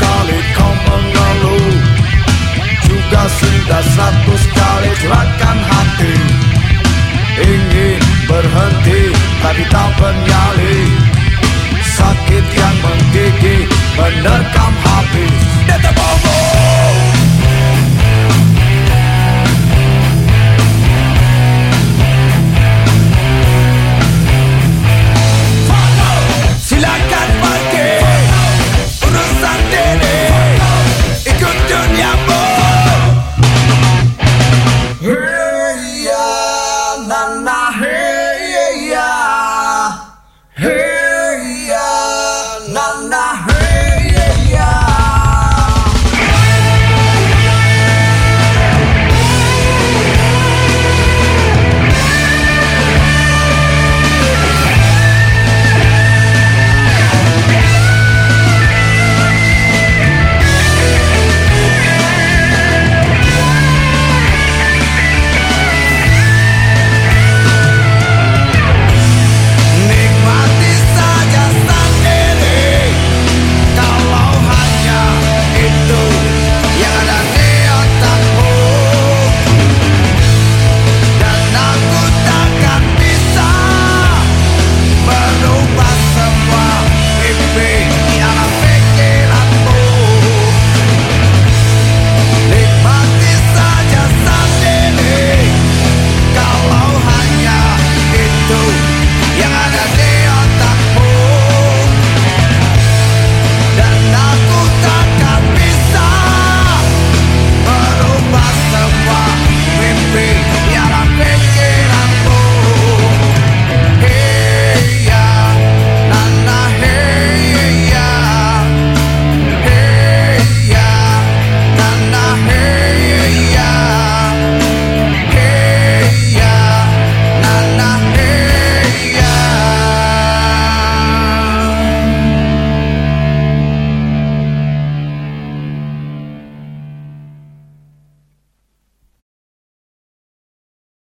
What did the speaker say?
kali kau mengeluh Juga sudah seratus kali curahkan hati Ingin berhenti tapi tak bernyali Hey!